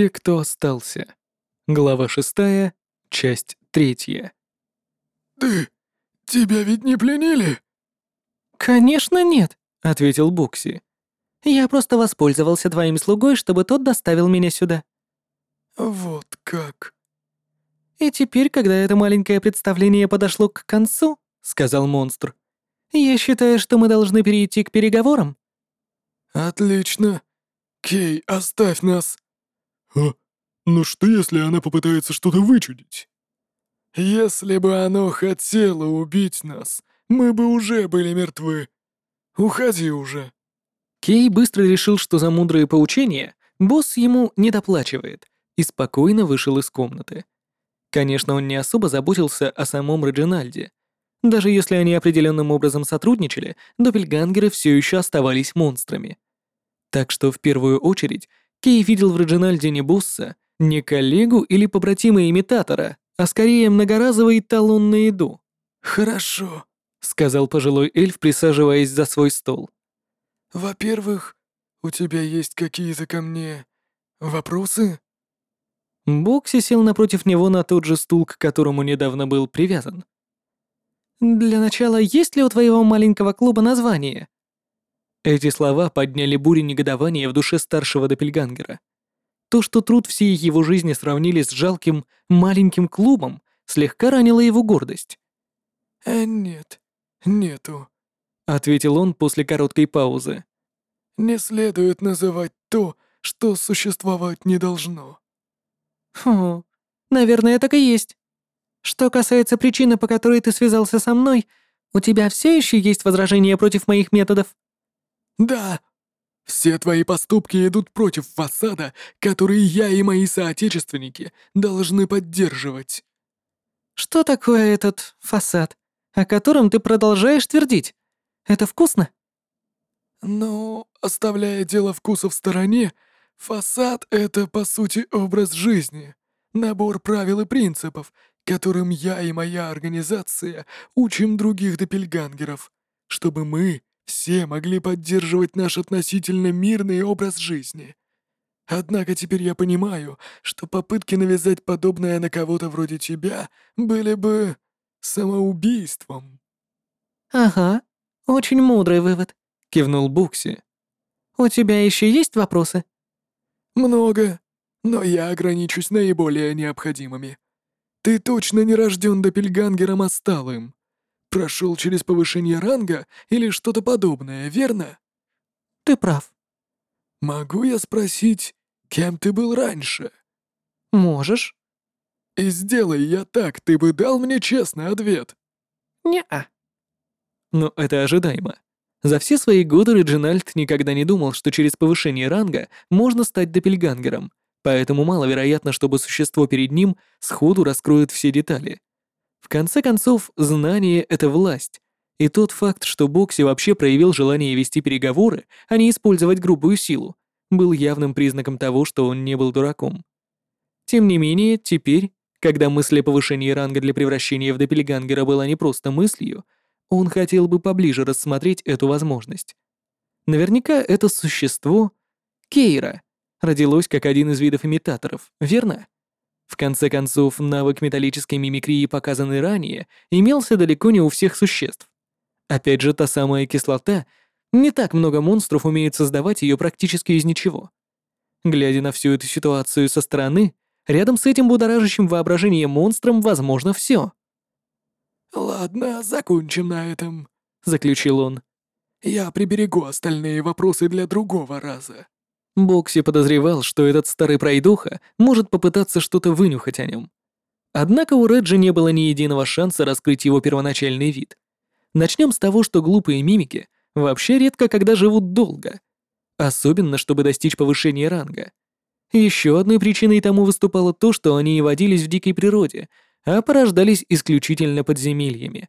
Те, кто остался. Глава шестая, часть третья. «Ты... тебя ведь не пленили?» «Конечно нет», — ответил Бокси. «Я просто воспользовался твоим слугой, чтобы тот доставил меня сюда». «Вот как...» «И теперь, когда это маленькое представление подошло к концу», — сказал монстр, «я считаю, что мы должны перейти к переговорам». «Отлично. Кей, оставь нас». «А? Ну что, если она попытается что-то вычудить?» «Если бы оно хотело убить нас, мы бы уже были мертвы. Уходи уже». Кей быстро решил, что за мудрые поучения босс ему не доплачивает, и спокойно вышел из комнаты. Конечно, он не особо заботился о самом Реджинальде. Даже если они определенным образом сотрудничали, доппельгангеры все еще оставались монстрами. Так что в первую очередь Кей видел в Реджинальде не босса, не коллегу или побратима имитатора, а скорее многоразовый талон на еду. «Хорошо», — сказал пожилой эльф, присаживаясь за свой стол. «Во-первых, у тебя есть какие-то ко мне вопросы?» Бокси сел напротив него на тот же стул, к которому недавно был привязан. «Для начала, есть ли у твоего маленького клуба название?» Эти слова подняли бури негодования в душе старшего Доппельгангера. То, что труд всей его жизни сравнили с жалким маленьким клубом, слегка ранило его гордость. «Э, нет, нету», — ответил он после короткой паузы. «Не следует называть то, что существовать не должно». «Хм, наверное, так и есть. Что касается причины, по которой ты связался со мной, у тебя все еще есть возражения против моих методов?» «Да. Все твои поступки идут против фасада, который я и мои соотечественники должны поддерживать». «Что такое этот фасад, о котором ты продолжаешь твердить? Это вкусно?» «Ну, оставляя дело вкуса в стороне, фасад — это, по сути, образ жизни, набор правил и принципов, которым я и моя организация учим других допельгангеров, чтобы мы все могли поддерживать наш относительно мирный образ жизни. Однако теперь я понимаю, что попытки навязать подобное на кого-то вроде тебя были бы самоубийством». «Ага, очень мудрый вывод», — кивнул Букси. «У тебя еще есть вопросы?» «Много, но я ограничусь наиболее необходимыми. Ты точно не рожден допельгангером осталым прошел через повышение ранга или что-то подобное, верно? Ты прав. Могу я спросить, кем ты был раньше? Можешь. И сделай я так, ты бы дал мне честный ответ. Не-а. Но это ожидаемо. За все свои годы Реджинальд никогда не думал, что через повышение ранга можно стать допельгангером, поэтому маловероятно, чтобы существо перед ним сходу раскроет все детали. В конце концов, знание — это власть. И тот факт, что Бокси вообще проявил желание вести переговоры, а не использовать грубую силу, был явным признаком того, что он не был дураком. Тем не менее, теперь, когда мысль о повышении ранга для превращения в Доппельгангера была не просто мыслью, он хотел бы поближе рассмотреть эту возможность. Наверняка это существо, Кейра, родилось как один из видов имитаторов, верно? В конце концов, навык металлической мимикрии, показанный ранее, имелся далеко не у всех существ. Опять же, та самая кислота, не так много монстров умеют создавать ее практически из ничего. Глядя на всю эту ситуацию со стороны, рядом с этим будоражащим воображение монстром возможно все. «Ладно, закончим на этом», — заключил он. «Я приберегу остальные вопросы для другого раза». Бокси подозревал, что этот старый пройдоха может попытаться что-то вынюхать о нем. Однако у Реджи не было ни единого шанса раскрыть его первоначальный вид. Начнем с того, что глупые мимики вообще редко когда живут долго. Особенно, чтобы достичь повышения ранга. Еще одной причиной тому выступало то, что они не водились в дикой природе, а порождались исключительно подземельями.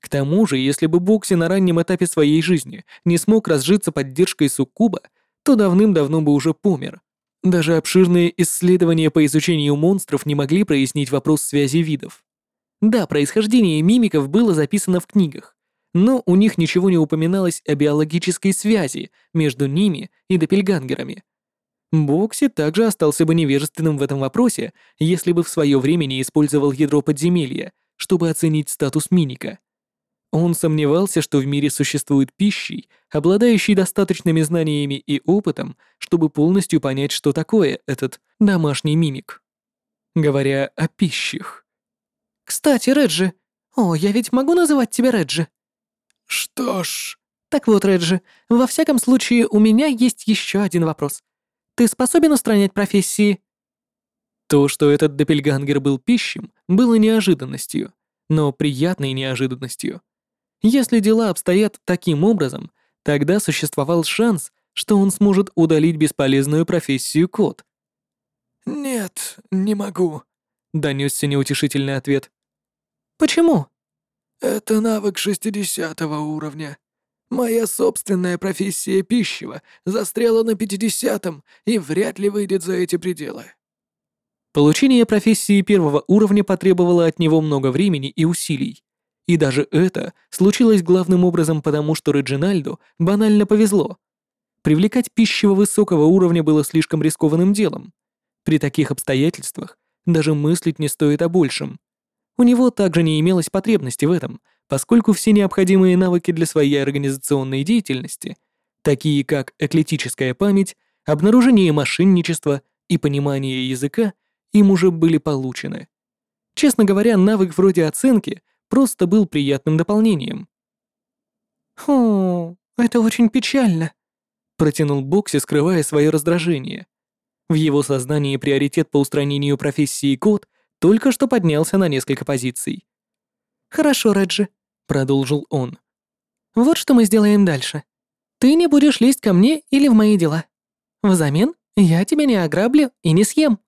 К тому же, если бы Бокси на раннем этапе своей жизни не смог разжиться поддержкой Суккуба, то давным-давно бы уже помер. Даже обширные исследования по изучению монстров не могли прояснить вопрос связи видов. Да, происхождение мимиков было записано в книгах, но у них ничего не упоминалось о биологической связи между ними и допельгангерами. Бокси также остался бы невежественным в этом вопросе, если бы в свое время не использовал ядро подземелья, чтобы оценить статус миника. Он сомневался, что в мире существует пищей, обладающий достаточными знаниями и опытом, чтобы полностью понять, что такое этот домашний мимик. Говоря о пищах. «Кстати, Реджи. О, я ведь могу называть тебя Реджи?» Что ж, Так вот, Реджи, во всяком случае, у меня есть еще один вопрос. Ты способен устранять профессии? То, что этот допельгангер был пищем, было неожиданностью, но приятной неожиданностью. Если дела обстоят таким образом, тогда существовал шанс, что он сможет удалить бесполезную профессию кот. нет, не могу. Донесся неутешительный ответ. Почему? Это навык 60 уровня. Моя собственная профессия пищева застряла на 50 и вряд ли выйдет за эти пределы. Получение профессии первого уровня потребовало от него много времени и усилий. И даже это случилось главным образом потому, что Реджинальду банально повезло. Привлекать пищево высокого уровня было слишком рискованным делом. При таких обстоятельствах даже мыслить не стоит о большем. У него также не имелось потребности в этом, поскольку все необходимые навыки для своей организационной деятельности, такие как эклетическая память, обнаружение мошенничества и понимание языка, им уже были получены. Честно говоря, навык вроде оценки просто был приятным дополнением. Хм, это очень печально. Протянул Бокси, скрывая свое раздражение. В его сознании приоритет по устранению профессии кот только что поднялся на несколько позиций. Хорошо, Реджи, Продолжил он. вот что мы сделаем дальше. Ты не будешь лезть ко мне или в мои дела. Взамен я тебя не ограблю и не съем.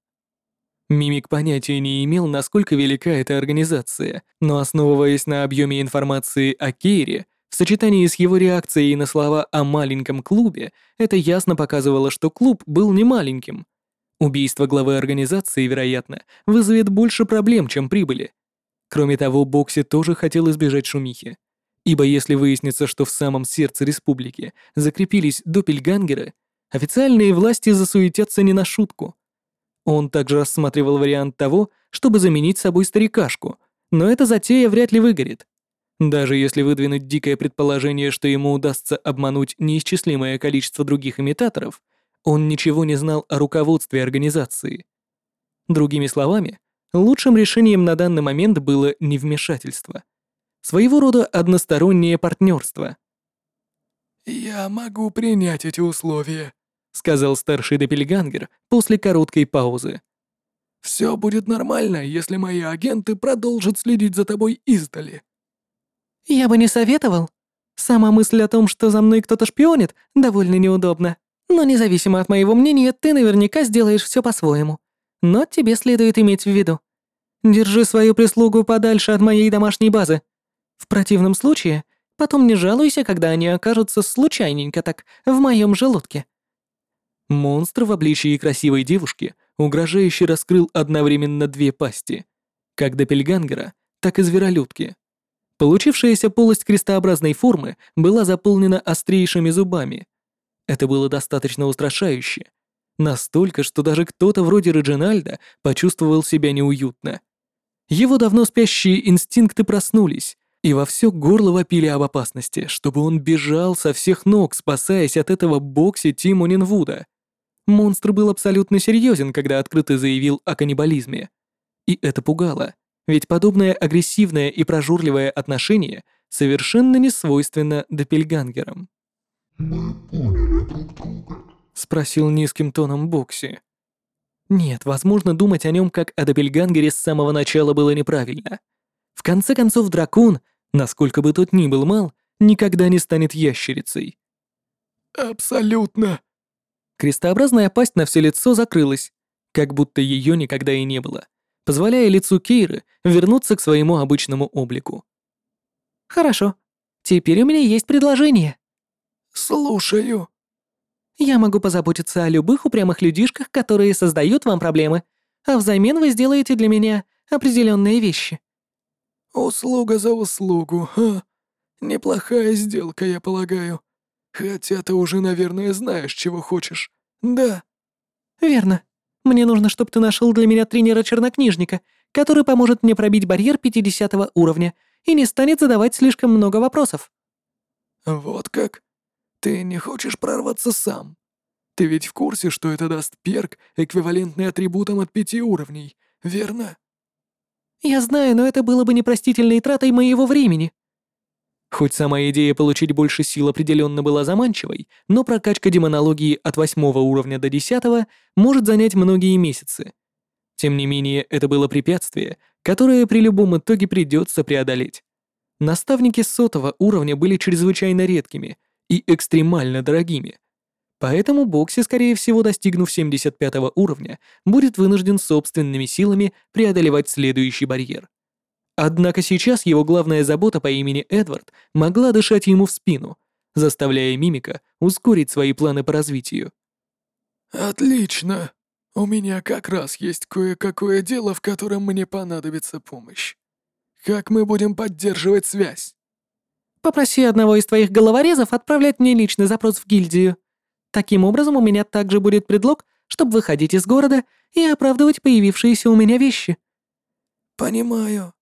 Мимик понятия не имел, насколько велика эта организация, но основываясь на объеме информации о Кейре, в сочетании с его реакцией на слова о маленьком клубе, это ясно показывало, что клуб был не маленьким. Убийство главы организации, вероятно, вызовет больше проблем, чем прибыли. Кроме того, Бокси тоже хотел избежать шумихи. Ибо если выяснится, что в самом сердце республики закрепились допельгангеры, официальные власти засуетятся не на шутку. Он также рассматривал вариант того, чтобы заменить собой старикашку, но эта затея вряд ли выгорит. Даже если выдвинуть дикое предположение, что ему удастся обмануть неисчислимое количество других имитаторов, он ничего не знал о руководстве организации. Другими словами, лучшим решением на данный момент было невмешательство. Своего рода одностороннее партнерство, Я могу принять эти условия. Сказал старший Доппельгангер после короткой паузы. Все будет нормально, если мои агенты продолжат следить за тобой издали. Я бы не советовал. Сама мысль о том, что за мной кто-то шпионит, довольно неудобна. Но независимо от моего мнения, ты наверняка сделаешь все по-своему. Но тебе следует иметь в виду. Держи свою прислугу подальше от моей домашней базы. В противном случае, потом не жалуйся, когда они окажутся случайненько так в моем желудке. Монстр в обличии красивой девушки угрожающе раскрыл одновременно две пасти, как Доппельгангера, так и зверолюдки. Получившаяся полость крестообразной формы была заполнена острейшими зубами. Это было достаточно устрашающе. Настолько, что даже кто-то вроде Реджинальда почувствовал себя неуютно. Его давно спящие инстинкты проснулись и во все горло вопили об опасности, чтобы он бежал со всех ног, спасаясь от этого бокси Тимонинвуда. Монстр был абсолютно серьезен, когда открыто заявил о каннибализме. И это пугало, ведь подобное агрессивное и прожорливое отношение совершенно не свойственно допельгангерам. Спросил низким тоном Бокси. Нет, возможно, думать о нем как о Доппельгангере с самого начала было неправильно. В конце концов, дракон, насколько бы тот ни был мал, никогда не станет ящерицей. Абсолютно. Крестообразная пасть на все лицо закрылась, как будто ее никогда и не было, позволяя лицу Кейры вернуться к своему обычному облику. Хорошо. Теперь у меня есть предложение. Слушаю. Я могу позаботиться о любых упрямых людишках, которые создают вам проблемы, а взамен вы сделаете для меня определенные вещи. Услуга за услугу, ха. Неплохая сделка, я полагаю. Хотя ты уже, наверное, знаешь, чего хочешь. Да. Верно. Мне нужно, чтобы ты нашел для меня тренера-чернокнижника, который поможет мне пробить барьер 50 уровня и не станет задавать слишком много вопросов. Вот как? Ты не хочешь прорваться сам? Ты ведь в курсе, что это даст перк, эквивалентный атрибутам от пяти уровней, верно? Я знаю, но это было бы непростительной тратой моего времени. Хоть сама идея получить больше сил определенно была заманчивой, но прокачка демонологии от восьмого уровня до десятого может занять многие месяцы. Тем не менее, это было препятствие, которое при любом итоге придется преодолеть. Наставники сотого уровня были чрезвычайно редкими и экстремально дорогими. Поэтому Бокси, скорее всего, достигнув 75 уровня, будет вынужден собственными силами преодолевать следующий барьер. Однако сейчас его главная забота по имени Эдвард могла дышать ему в спину, заставляя Мимика ускорить свои планы по развитию. «Отлично. У меня как раз есть кое-какое дело, в котором мне понадобится помощь. Как мы будем поддерживать связь?» «Попроси одного из твоих головорезов отправлять мне личный запрос в гильдию. Таким образом, у меня также будет предлог, чтобы выходить из города и оправдывать появившиеся у меня вещи». «Понимаю.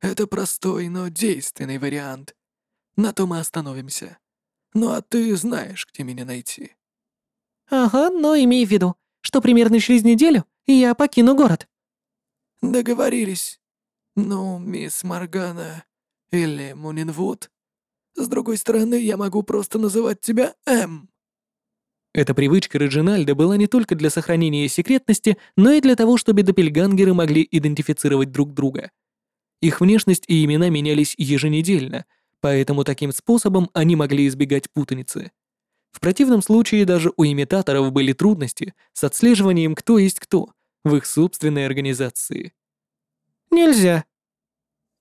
Это простой, но действенный вариант. На том и остановимся. Ну а ты знаешь, где меня найти». «Ага, но имей в виду, что примерно через неделю я покину город». «Договорились. Ну, мисс Моргана или Мунинвуд. С другой стороны, я могу просто называть тебя М». Эта привычка Реджинальда была не только для сохранения секретности, но и для того, чтобы допельгангеры могли идентифицировать друг друга. Их внешность и имена менялись еженедельно, поэтому таким способом они могли избегать путаницы. В противном случае даже у имитаторов были трудности с отслеживанием кто есть кто в их собственной организации. «Нельзя».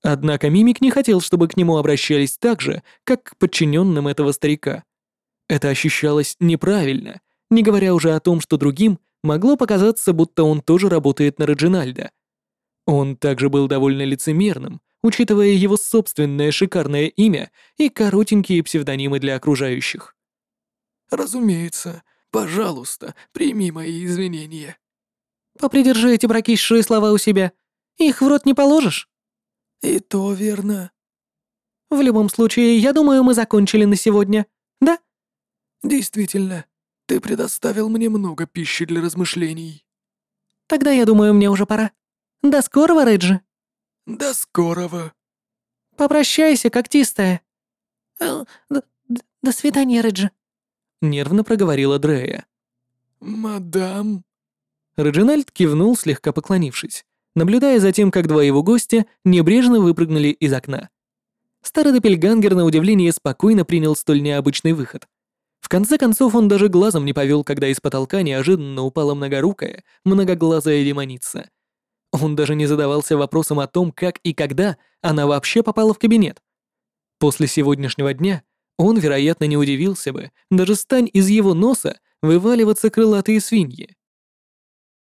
Однако Мимик не хотел, чтобы к нему обращались так же, как к подчиненным этого старика. Это ощущалось неправильно, не говоря уже о том, что другим могло показаться, будто он тоже работает на Реджинальда. Он также был довольно лицемерным, учитывая его собственное шикарное имя и коротенькие псевдонимы для окружающих. «Разумеется. Пожалуйста, прими мои извинения». «Попридержи эти бракищие слова у себя. Их в рот не положишь?» «И то верно». «В любом случае, я думаю, мы закончили на сегодня, да?» «Действительно, ты предоставил мне много пищи для размышлений». «Тогда я думаю, мне уже пора. До скорого, Реджи». «До скорого». «Попрощайся, когтистая». «До, до, до свидания, Реджи», — нервно проговорила Дрея. «Мадам...» Реджинальд кивнул, слегка поклонившись, наблюдая за тем, как два его гостя небрежно выпрыгнули из окна. Старый Доппельгангер на удивление спокойно принял столь необычный выход — в конце концов, он даже глазом не повел, когда из потолка неожиданно упала многорукая, многоглазая демоница. Он даже не задавался вопросом о том, как и когда она вообще попала в кабинет. После сегодняшнего дня он, вероятно, не удивился бы, даже стань из его носа вываливаться крылатые свиньи.